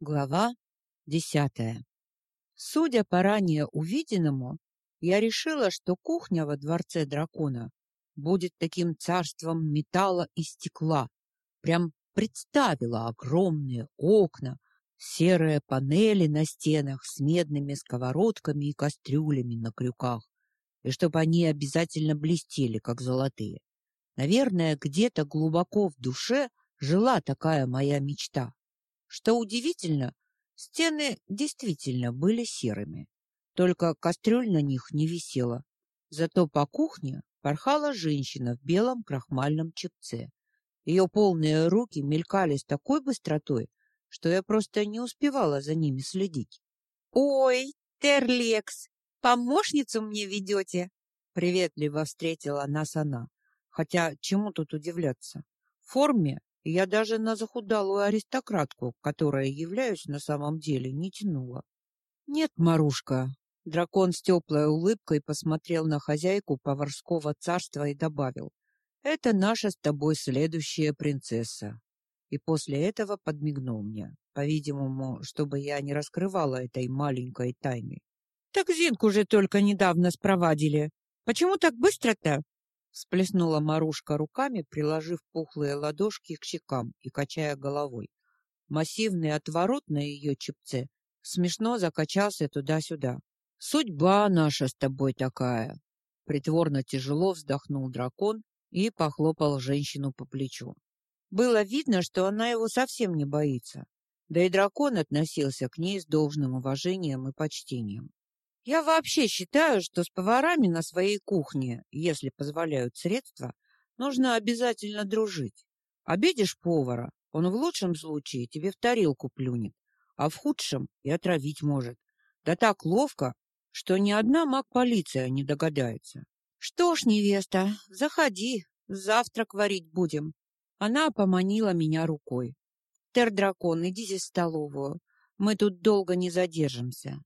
Глава десятая. Судя по ранее увиденному, я решила, что кухня во дворце дракона будет таким царством металла и стекла. Прям представила огромные окна, серые панели на стенах с медными сковородками и кастрюлями на крюках, и чтобы они обязательно блестели, как золотые. Наверное, где-то глубоко в душе жила такая моя мечта. Что удивительно, стены действительно были серыми, только кастрюль на них не висела. Зато по кухне порхала женщина в белом крахмальном чепце. Ее полные руки мелькали с такой быстротой, что я просто не успевала за ними следить. «Ой, Терлекс, помощницу мне ведете?» Приветливо встретила нас она. Хотя чему тут удивляться? В форме я даже на захудалую аристократку, которая являюсь на самом деле, не тянула. Нет, Марушка. Дракон с теплой улыбкой посмотрел на хозяйку поварского царства и добавил: "Это наша с тобой следующая принцесса". И после этого подмигнул мне, по-видимому, чтобы я не раскрывала этой маленькой тайны. Так Зинку же только недавно спровадили. Почему так быстро-то? Всплеснула Марушка руками, приложив пухлые ладошки к щекам и качая головой. Массивный отворот на ее чепце смешно закачался туда-сюда. Судьба наша с тобой такая. Притворно тяжело вздохнул дракон и похлопал женщину по плечу. Было видно, что она его совсем не боится. Да и дракон относился к ней с должным уважением и почтением. Я вообще считаю, что с поварами на своей кухне, если позволяют средства, нужно обязательно дружить. Обидишь повара, он в лучшем случае тебе в тарелку плюнет, а в худшем и отравить может. Да так ловко, что ни одна маг-полиция не догадается. Что ж, невеста, заходи, завтрак варить будем. Она поманила меня рукой. Тер-дракон, идите в столовую. Мы тут долго не задержимся.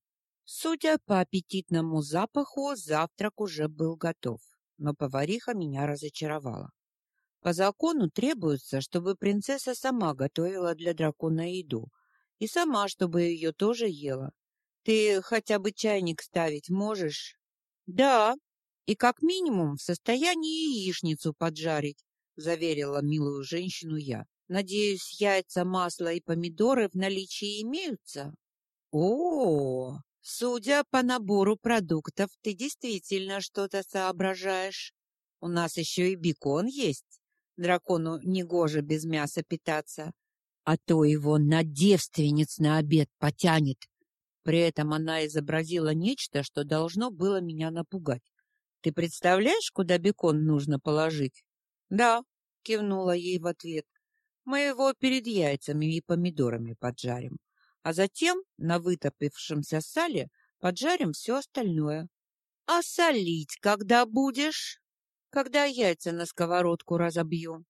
Судя по аппетитному запаху, завтрак уже был готов, но повариха меня разочаровала. По закону требуется, чтобы принцесса сама готовила для дракона еду, и сама, чтобы ее тоже ела. Ты хотя бы чайник ставить можешь? Да, и как минимум в состоянии яичницу поджарить, заверила милую женщину я. Надеюсь, яйца, масло и помидоры в наличии имеются? О, -о, -о Судя по набору продуктов, ты действительно что-то соображаешь. У нас еще и бекон есть. Дракону негоже без мяса питаться, а то его на девственниц на обед потянет. При этом она изобразила нечто, что должно было меня напугать. Ты представляешь, куда бекон нужно положить? Да, кивнула ей в ответ. Мы его перед яйцами и помидорами поджарим а затем на вытопившемся сале поджарим все остальное. А солить когда будешь? Когда яйца на сковородку разобью.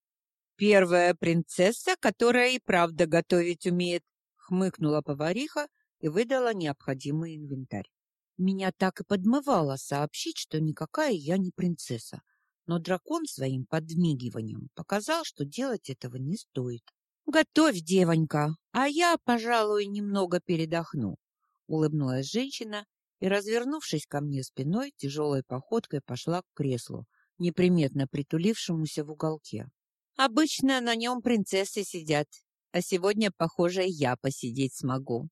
Первая принцесса, которая и правда готовить умеет, хмыкнула повариха и выдала необходимый инвентарь. Меня так и подмывало сообщить, что никакая я не принцесса, но дракон своим подмигиванием показал, что делать этого не стоит. Готовь, девонька, а я, пожалуй, немного передохну, улыбнулась женщина и, развернувшись ко мне спиной, тяжелой походкой пошла к креслу, неприметно притулившемуся в уголке. Обычно на нем принцессы сидят, а сегодня, похоже, я посидеть смогу.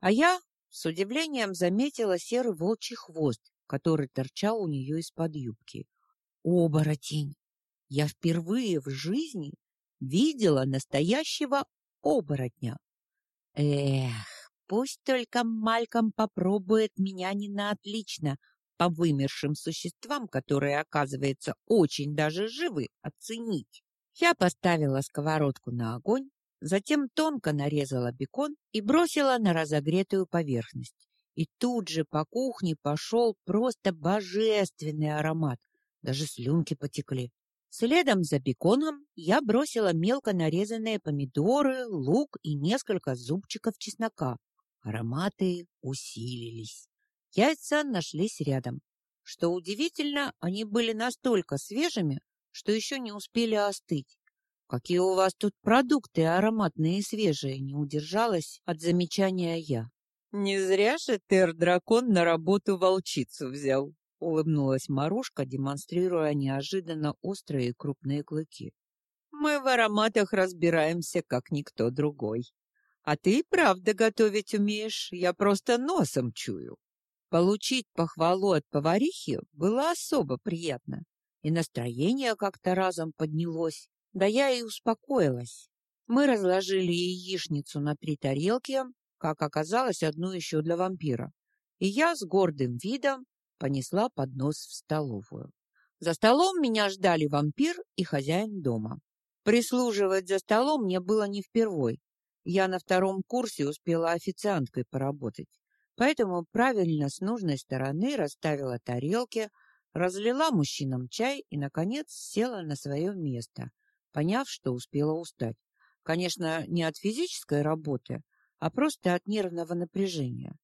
А я с удивлением заметила серый волчий хвост, который торчал у нее из-под юбки. Оборотень! Я впервые в жизни видела настоящего оборотня. Эх, пусть только Мальком попробует меня не на отлично по вымершим существам, которые, оказывается, очень даже живы, оценить. Я поставила сковородку на огонь, затем тонко нарезала бекон и бросила на разогретую поверхность. И тут же по кухне пошел просто божественный аромат. Даже слюнки потекли. Следом за беконом я бросила мелко нарезанные помидоры, лук и несколько зубчиков чеснока. Ароматы усилились. Яйца нашлись рядом. Что удивительно, они были настолько свежими, что еще не успели остыть. Какие у вас тут продукты ароматные и свежие, не удержалась от замечания я. Не зря же Тер-дракон на работу волчицу взял, улыбнулась Марушка, демонстрируя неожиданно острые крупные клыки. Мы в ароматах разбираемся, как никто другой. А ты правда готовить умеешь, я просто носом чую. Получить похвалу от поварихи было особо приятно, и настроение как-то разом поднялось. Да я и успокоилась. Мы разложили яичницу на три тарелки, как оказалось, одну еще для вампира. И я с гордым видом понесла поднос в столовую. За столом меня ждали вампир и хозяин дома. Прислуживать за столом мне было не впервой. Я на втором курсе успела официанткой поработать. Поэтому правильно с нужной стороны расставила тарелки, разлила мужчинам чай и наконец села на свое место, поняв, что успела устать. Конечно, не от физической работы, а просто от нервного напряжения.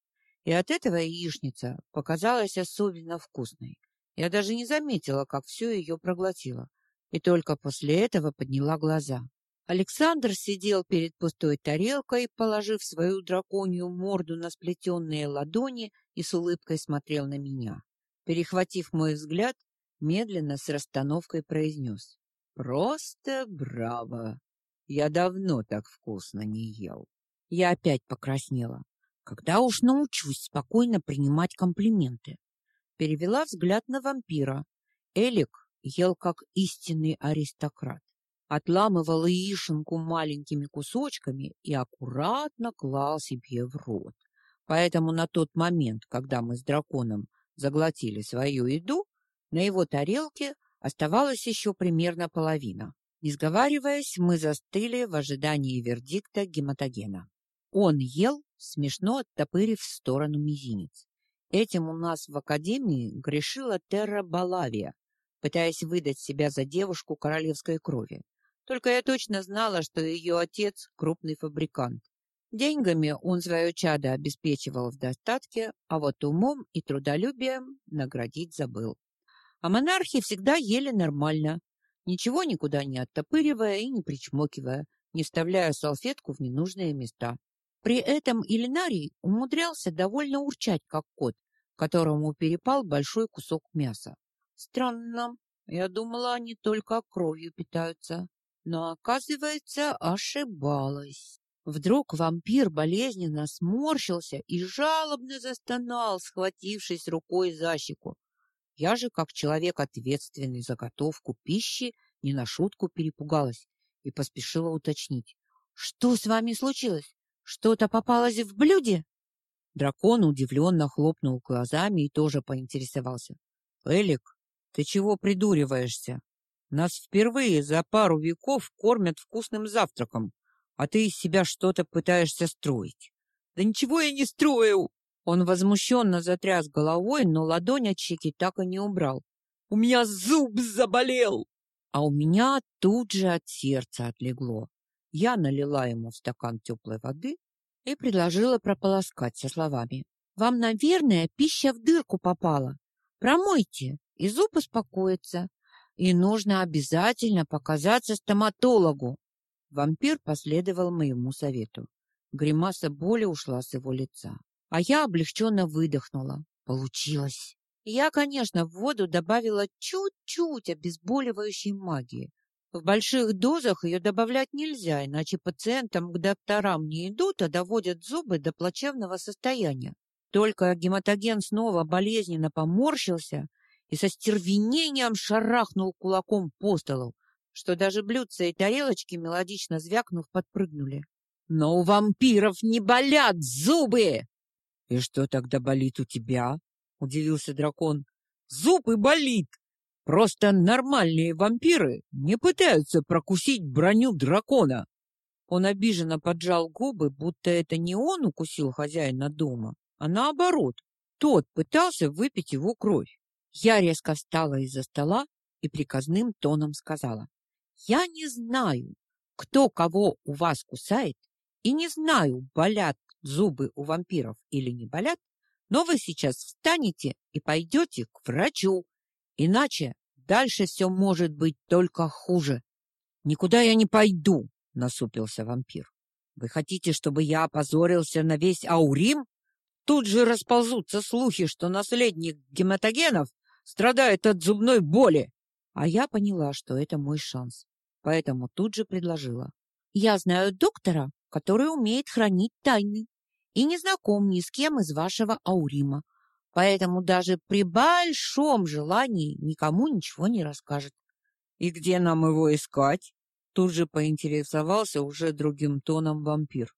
И от этого яичница показалась особенно вкусной. Я даже не заметила, как всю ее проглотила и только после этого подняла глаза. Александр сидел перед пустой тарелкой, положив свою драконью морду на сплетенные ладони и с улыбкой смотрел на меня. Перехватив мой взгляд, медленно с расстановкой произнес. «Просто браво! Я давно так вкусно не ел». Я опять покраснела. Когда уж научусь спокойно принимать комплименты? Перевела взгляд на вампира. Элик ел как истинный аристократ. Отламывал яишенку маленькими кусочками и аккуратно клал себе в рот. Поэтому на тот момент, когда мы с драконом заглотили свою еду, на его тарелке оставалась еще примерно половина. Не сговариваясь, мы застыли в ожидании вердикта гематогена. Он ел, смешно оттопырив в сторону мизинец. Этим у нас в академии грешила Терра Балавия, пытаясь выдать себя за девушку королевской крови. Только я точно знала, что ее отец крупный фабрикант. Деньгами он свое чадо обеспечивал в достатке, а вот умом и трудолюбием наградить забыл. А монархи всегда ели нормально, ничего никуда не оттопыривая и не причмокивая, не вставляя салфетку в ненужные места. При этом Иллинарий умудрялся довольно урчать, как кот, которому перепал большой кусок мяса. Странно. Я думала, они только кровью питаются. Но, оказывается, ошибалась. Вдруг вампир болезненно сморщился и жалобно застонал, схватившись рукой за щеку. Я же, как человек, ответственный за готовку пищи, не на шутку перепугалась и поспешила уточнить. «Что с вами случилось? Что-то попалось в блюде?» Дракон удивленно хлопнул глазами и тоже поинтересовался. «Элик, ты чего придуриваешься? Нас впервые за пару веков кормят вкусным завтраком, а ты из себя что-то пытаешься строить. Да ничего я не строю. Он возмущенно затряс головой, но ладонь от щеки так и не убрал. У меня зуб заболел. А у меня тут же от сердца отлегло. Я налила ему стакан теплой воды и предложила прополоскать со словами: "Вам, наверное, пища в дырку попала. Промойте, и зуб успокоится. И нужно обязательно показаться стоматологу. Вампир последовал моему совету. Гримаса боли ушла с его лица, а я облегченно выдохнула. Получилось. Я, конечно, в воду добавила чуть-чуть обезболивающей магии. В больших дозах ее добавлять нельзя, иначе пациентам к докторам не идут, а доводят зубы до плачевного состояния. Только гематоген снова болезненно поморщился, и со стервенением шарахнул кулаком по столу, что даже блюдца и тарелочки, мелодично звякнув, подпрыгнули. «Но у вампиров не болят зубы!» «И что тогда болит у тебя?» — удивился дракон. «Зуб и болит! Просто нормальные вампиры не пытаются прокусить броню дракона!» Он обиженно поджал губы, будто это не он укусил хозяина дома, а наоборот, тот пытался выпить его кровь. Я резко встала из-за стола и приказным тоном сказала: "Я не знаю, кто кого у вас кусает, и не знаю, болят зубы у вампиров или не болят, но вы сейчас встанете и пойдете к врачу, иначе дальше все может быть только хуже". Никуда я не пойду, насупился вампир. Вы хотите, чтобы я опозорился на весь Аурим? Тут же расползутся слухи, что наследник гематогенов страдает от зубной боли. А я поняла, что это мой шанс. Поэтому тут же предложила: "Я знаю доктора, который умеет хранить тайны и не знаком ни с кем из вашего Аурима. Поэтому даже при большом желании никому ничего не расскажет. И где нам его искать? Тут же поинтересовался уже другим тоном вампир.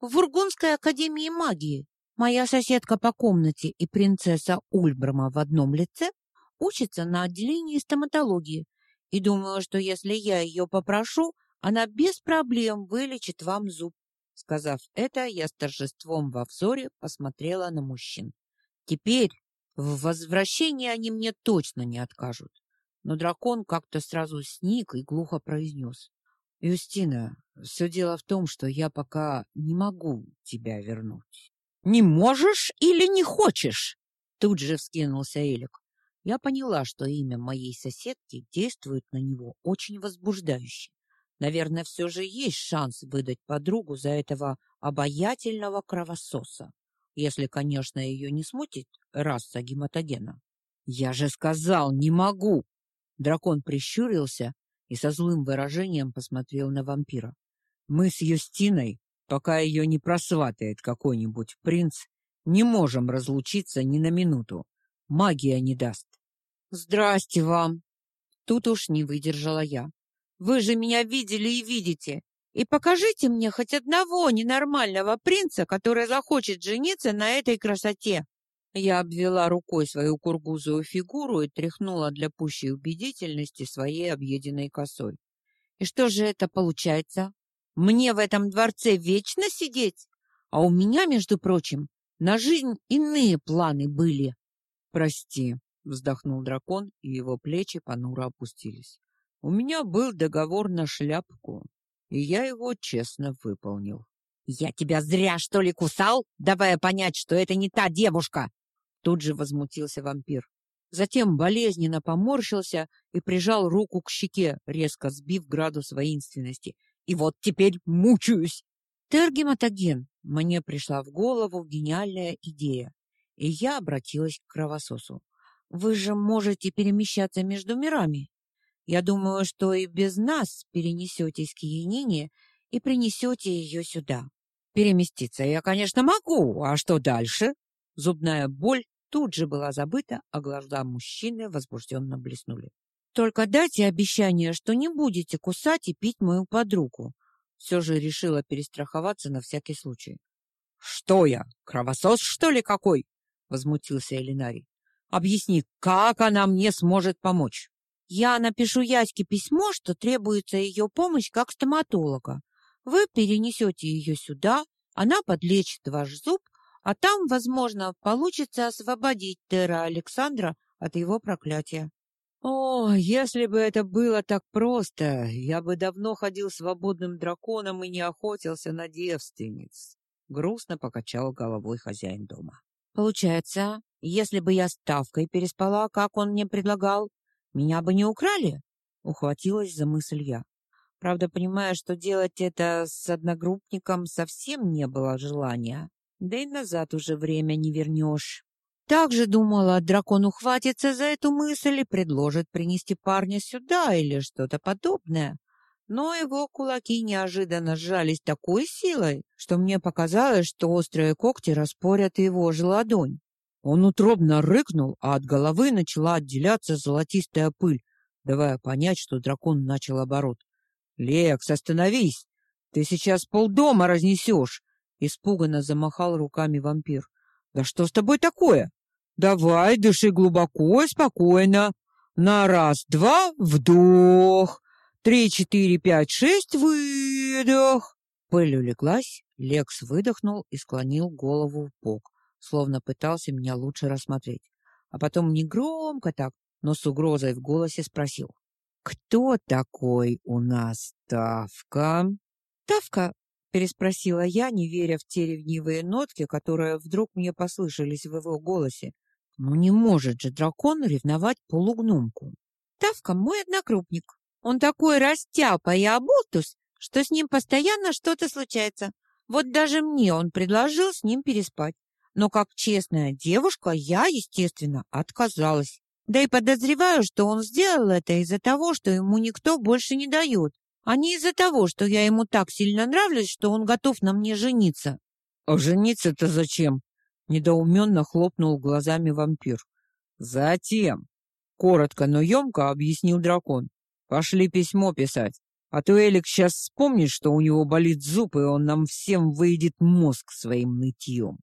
В Ургунской академии магии. Моя соседка по комнате и принцесса Ульбрама в одном лице учится на отделении стоматологии. И думаю, что если я ее попрошу, она без проблем вылечит вам зуб. Сказав это, я с торжеством во взоре посмотрела на мужчин. Теперь в возвращении они мне точно не откажут. Но дракон как-то сразу сник и глухо произнес. «Юстина, все дело в том, что я пока не могу тебя вернуть». «Не можешь или не хочешь?» Тут же вскинулся Элик. Я поняла, что имя моей соседки действует на него очень возбуждающе. Наверное, все же есть шанс выдать подругу за этого обаятельного кровососа, если, конечно, ее не смутит раса гематогена. Я же сказал, не могу. Дракон прищурился и со злым выражением посмотрел на вампира. Мы с Юстиной, пока ее не просватает какой-нибудь принц, не можем разлучиться ни на минуту. Магия не даст. Здрасте вам. Тут уж не выдержала я. Вы же меня видели и видите. И покажите мне хоть одного ненормального принца, который захочет жениться на этой красоте. Я обвела рукой свою кургузую фигуру и тряхнула для пущей убедительности своей объеденной косой. И что же это получается? Мне в этом дворце вечно сидеть? А у меня, между прочим, на жизнь иные планы были. Прости, вздохнул дракон, и его плечи понуро опустились. У меня был договор на шляпку, и я его честно выполнил. Я тебя зря что ли кусал, давая понять, что это не та девушка, тут же возмутился вампир. Затем болезненно поморщился и прижал руку к щеке, резко сбив градус воинственности. И вот теперь мучаюсь. Тергематоген. Мне пришла в голову гениальная идея, и я обратилась к кровососу. Вы же можете перемещаться между мирами. Я думаю, что и без нас перенесетесь к Енине и принесете ее сюда. Переместиться я, конечно, могу, а что дальше? Зубная боль тут же была забыта, а глаза мужчины возбужденно блеснули. Только дайте обещание, что не будете кусать и пить мою подругу. Все же решила перестраховаться на всякий случай. Что я, кровосос, что ли, какой? возмутился Элинарий. Объясни, как она мне сможет помочь? Я напишу Яське письмо, что требуется ее помощь как стоматолога. Вы перенесете ее сюда, она подлечит ваш зуб, а там, возможно, получится освободить Тера Александра от его проклятия. О, если бы это было так просто, я бы давно ходил свободным драконом и не охотился на девственниц. Грустно покачал головой хозяин дома. Получается, если бы я ставкой переспала, как он мне предлагал, меня бы не украли? Ухватилась за мысль я. Правда, понимая, что делать это с одногруппником совсем не было желания. Да и назад уже время не вернешь. Также думала, дракон ухватится за эту мысль и предложит принести парня сюда или что-то подобное. Но его кулаки неожиданно сжались такой силой, что мне показалось, что острые когти распорят его же ладонь. Он утробно рыкнул, а от головы начала отделяться золотистая пыль, давая понять, что дракон начал оборот. «Лекс, остановись! Ты сейчас полдома разнесешь!» Испуганно замахал руками вампир. «Да что с тобой такое? Давай, дыши глубоко и спокойно. На раз, два, вдох. Три, четыре, пять, шесть, выдох!» Пыль улеглась, Лекс выдохнул и склонил голову в бок словно пытался меня лучше рассмотреть. А потом негромко так, но с угрозой в голосе спросил: "Кто такой у нас Тавка?" "Тавка?" переспросила я, не веря в те ревнивые нотки, которые вдруг мне послышались в его голосе. Ну не может же дракон ревновать полугномку. Тавка мой однокрупник. Он такой растяпа и оболтус, что с ним постоянно что-то случается. Вот даже мне он предложил с ним переспать. Но как честная девушка, я, естественно, отказалась. Да и подозреваю, что он сделал это из-за того, что ему никто больше не дает, а не из-за того, что я ему так сильно нравлюсь, что он готов на мне жениться. А жениться-то зачем? недоуменно хлопнул глазами вампир. Затем, коротко, но емко объяснил дракон. Пошли письмо писать. А то Элик сейчас вспомнит, что у него болит зуб, и он нам всем выедет мозг своим нытьем.